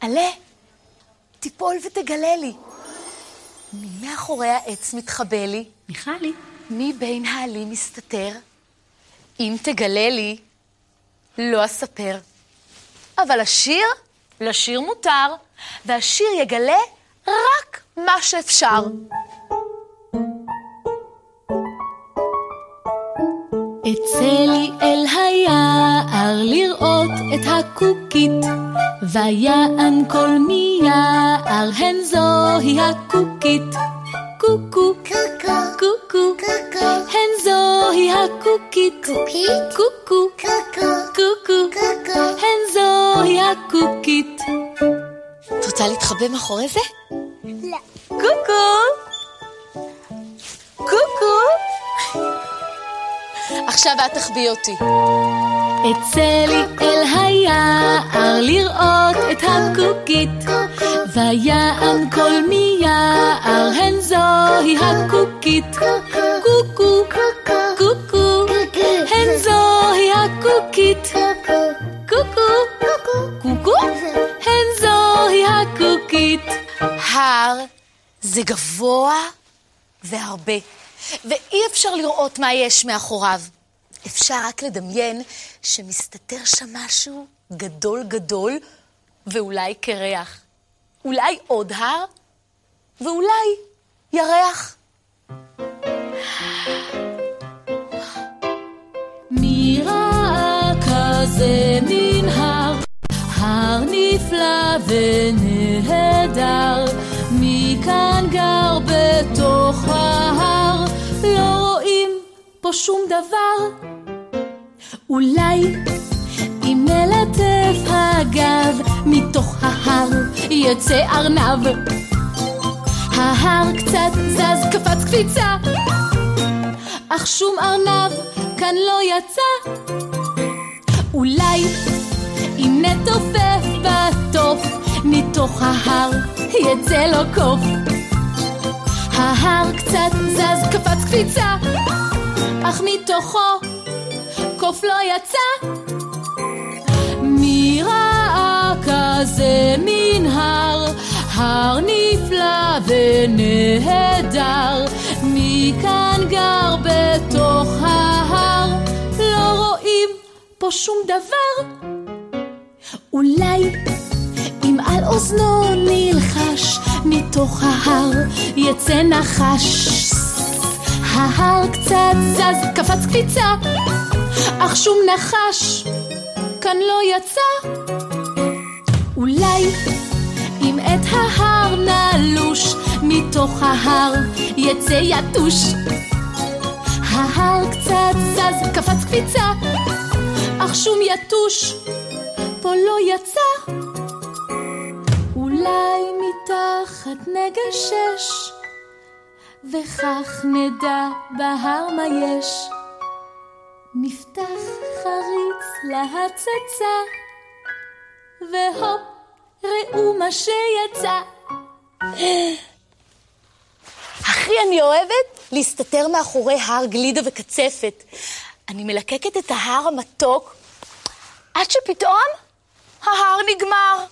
עלה, תיפול ותגלה לי. מי מאחורי העץ מתחבא לי? מיכלי. מי בין העלים מסתתר? אם תגלה לי, לא אספר. אבל השיר, לשיר מותר, והשיר יגלה רק מה שאפשר. אצא לי אל לראות את הקוקית, ויען כל מיער, הן זוהי הקוקית. קוקו, קוקו, הן זוהי הקוקית. קוקו, קוקו, הן זוהי הקוקית. את רוצה להתחבא מאחורי זה? לא. קוקו! קוקו! עכשיו את תחביא אותי. אצא לי אל היער לראות את הקוקית, ויען כל מיער, הן זוהי הקוקית. קוקו, קוקו, הן זוהי הקוקית. קוקו, קוקו, הן זוהי הקוקית. הר זה גבוה והרבה, ואי אפשר לראות מה יש מאחוריו. אפשר רק לדמיין שמסתתר שם משהו גדול גדול, ואולי קרח. אולי עוד הר, ואולי ירח. מי כזה מנהר, הר נפלא ונהדר, מי כאן גר בתוך רואים פה שום דבר. אולי אם נלטף הגב, מתוך ההר יצא ארנב. ההר קצת זז, קפץ קפיצה, אך שום ארנב כאן לא יצא. אולי אם נתופף בתוף, מתוך ההר יצא לו קוף. ההר קצת זז, קפץ קפיצה, אך מתוכו קוף לא יצא. מי ראה כזה מנהר, הר נפלא ונהדר, מי כאן גר בתוך ההר, לא רואים פה שום דבר. אולי אם על אוזנו נלחש, מתוך ההר יצא נחש. ההר קצת זז, קפץ קפיצה, אך שום נחש כאן לא יצא. אולי אם את ההר נלוש, מתוך ההר יצא יתוש. ההר קצת זז, קפץ קפיצה, אך שום יתוש פה לא יצא. אולי מתחת נגשש, וכך נדע בהר מה יש. מפתח חריץ להצצה, והופ, ראו מה שיצא. הכי אני אוהבת להסתתר מאחורי הר גלידה וקצפת. אני מלקקת את ההר המתוק, עד שפתאום ההר נגמר.